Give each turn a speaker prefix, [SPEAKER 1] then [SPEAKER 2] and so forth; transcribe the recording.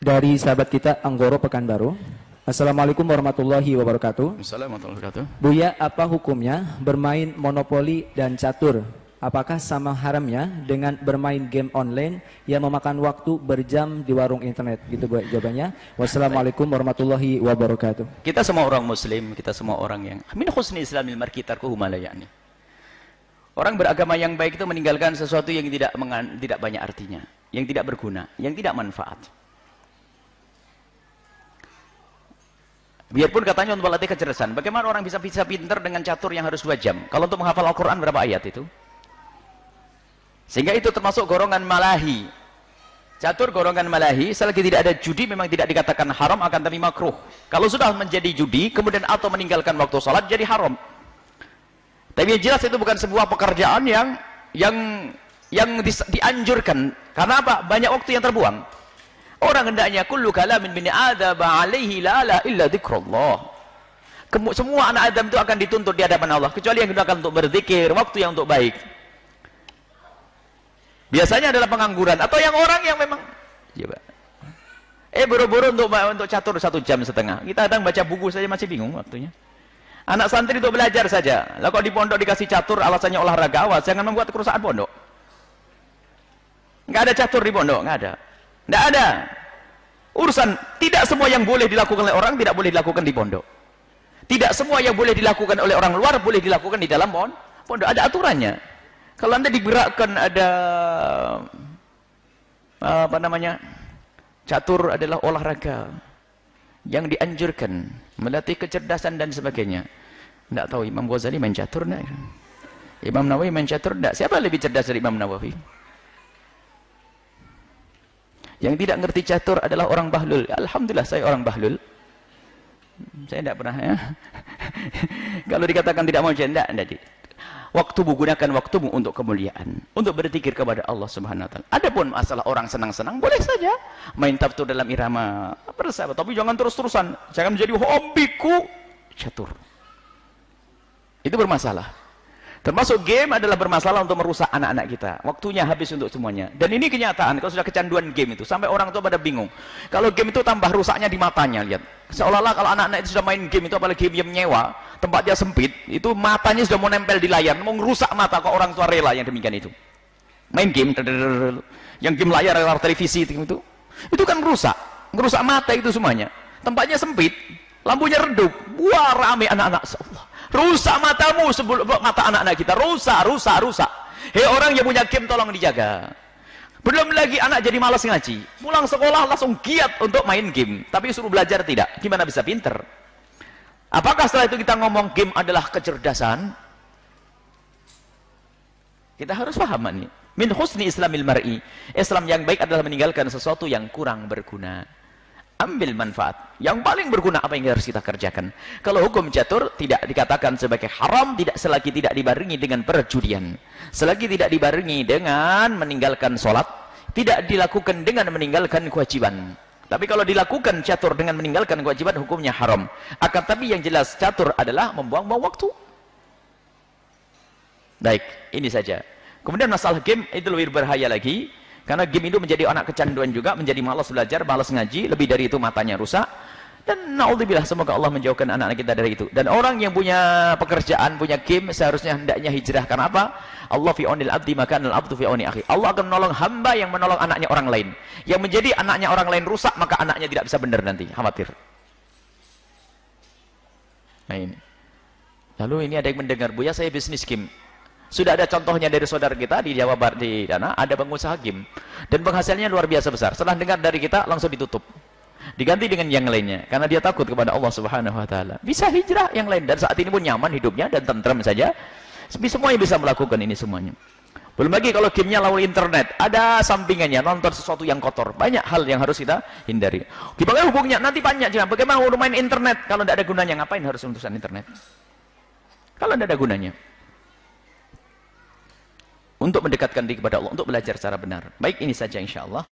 [SPEAKER 1] dari sahabat kita Anggoro Pekanbaru. Assalamualaikum warahmatullahi wabarakatuh.
[SPEAKER 2] Assalamualaikum warahmatullahi wabarakatuh.
[SPEAKER 1] Buya, apa hukumnya bermain monopoli dan catur? Apakah sama haramnya dengan bermain game online yang memakan waktu berjam di warung internet? Gitu Bu jawabannya. Wassalamualaikum warahmatullahi wabarakatuh.
[SPEAKER 2] Kita semua orang muslim, kita semua orang yang min husni islamil mar'i tarkuhu malayani. Orang beragama yang baik itu meninggalkan sesuatu yang tidak tidak banyak artinya, yang tidak berguna, yang tidak manfaat. Biarpun katanya untuk melatih kecerdasan. Bagaimana orang bisa bisa pinter dengan catur yang harus dua jam? Kalau untuk menghafal Al-Quran berapa ayat itu? Sehingga itu termasuk golongan malahi. Catur golongan malahi, selagi tidak ada judi memang tidak dikatakan haram akan tapi makruh. Kalau sudah menjadi judi, kemudian atau meninggalkan waktu sholat jadi haram. Tapi yang jelas itu bukan sebuah pekerjaan yang yang yang dianjurkan. Karena apa? Banyak waktu yang terbuang. Orang hendaknya kullu kalamin min Adam alaihi la la illa dzikrullah. Semua anak Adam itu akan dituntut di hadapan Allah kecuali yang digunakan untuk berzikir, waktu yang untuk baik. Biasanya adalah pengangguran atau yang orang yang memang coba. Eh buru-buru untuk untuk catur satu jam setengah. Kita kadang baca buku saja masih bingung waktunya. Anak santri untuk belajar saja. Lah kok di pondok dikasih catur alasannya olahraga awas jangan membuat kerusakan pondok. Enggak ada catur di pondok, enggak ada. Tidak ada. Urusan tidak semua yang boleh dilakukan oleh orang tidak boleh dilakukan di pondok. Tidak semua yang boleh dilakukan oleh orang luar boleh dilakukan di dalam pondok. Ada aturannya. Kalau anda digerakkan ada apa namanya catur adalah olahraga yang dianjurkan melatih kecerdasan dan sebagainya. Tidak tahu Imam Ghazali main catur tidak? Imam Nawawi main catur tidak? Siapa lebih cerdas dari Imam Nawawi? Yang tidak ngerti catur adalah orang bahlul. Alhamdulillah saya orang bahlul. Saya tidak pernah ya. Kalau dikatakan tidak mau janda, tidak. Waktumu gunakan waktumu untuk kemuliaan, untuk berzikir kepada Allah Subhanahu wa taala. Adapun masalah orang senang-senang boleh saja main tabtu dalam irama bersahabat, tapi jangan terus-terusan. Jangan menjadi hobiku catur. Itu bermasalah. Termasuk game adalah bermasalah untuk merusak anak-anak kita. Waktunya habis untuk semuanya. Dan ini kenyataan, kalau sudah kecanduan game itu, sampai orang tua pada bingung. Kalau game itu tambah rusaknya di matanya, lihat. Seolah-olah kalau anak-anak itu sudah main game itu, apalagi game yang nyewa, tempatnya sempit, itu matanya sudah mau nempel di layar, mau merusak mata kok orang tua rela yang demikian itu. Main game, yang game layar, layar televisi itu, itu kan merusak. Merusak mata itu semuanya. Tempatnya sempit, lampunya redup, wah rame anak-anak. Rusak matamu sebelum mata anak-anak kita. Rusak, rusak, rusak. Hei orang yang punya game tolong dijaga. Belum lagi anak jadi malas ngaji. Pulang sekolah langsung giat untuk main game. Tapi suruh belajar tidak. Gimana bisa pinter? Apakah setelah itu kita ngomong game adalah kecerdasan? Kita harus paham ini. Min husni islamil mar'i. Islam yang baik adalah meninggalkan sesuatu yang kurang berguna ambil manfaat. Yang paling berguna apa yang harus kita kerjakan? Kalau hukum catur tidak dikatakan sebagai haram tidak selagi tidak dibarengi dengan perjudian. Selagi tidak dibarengi dengan meninggalkan sholat tidak dilakukan dengan meninggalkan kewajiban. Tapi kalau dilakukan catur dengan meninggalkan kewajiban hukumnya haram. Akan tapi yang jelas catur adalah membuang-buang waktu. Baik ini saja. Kemudian masalah game itu lebih berbahaya lagi karena game itu menjadi anak kecanduan juga, menjadi malas belajar, malas ngaji, lebih dari itu matanya rusak. Dan naudzubillah semoga Allah menjauhkan anak-anak kita dari itu. Dan orang yang punya pekerjaan, punya game seharusnya hendaknya hijrah. Karena apa? Allah fi onil abdi maka al abdu fi oni akhi. Allah akan menolong hamba yang menolong anaknya orang lain. Yang menjadi anaknya orang lain rusak maka anaknya tidak bisa benar nanti. Khawatir. Nah ini. Lalu ini ada yang mendengar, "Buya saya bisnis game." Sudah ada contohnya dari saudara kita di Jawa Barat di sana, ada pengusaha game dan penghasilnya luar biasa besar. Setelah dengar dari kita langsung ditutup. Diganti dengan yang lainnya karena dia takut kepada Allah Subhanahu wa taala. Bisa hijrah yang lain dan saat ini pun nyaman hidupnya dan tentram saja. Semuanya bisa melakukan ini semuanya. Belum lagi kalau gamenya lawan internet, ada sampingannya nonton sesuatu yang kotor. Banyak hal yang harus kita hindari. Gimana hubungnya? Nanti banyak juga. Bagaimana main internet kalau tidak ada gunanya? Ngapain harus urusan internet? Kalau tidak ada gunanya untuk mendekatkan diri kepada Allah, untuk belajar secara benar. Baik, ini saja insya Allah.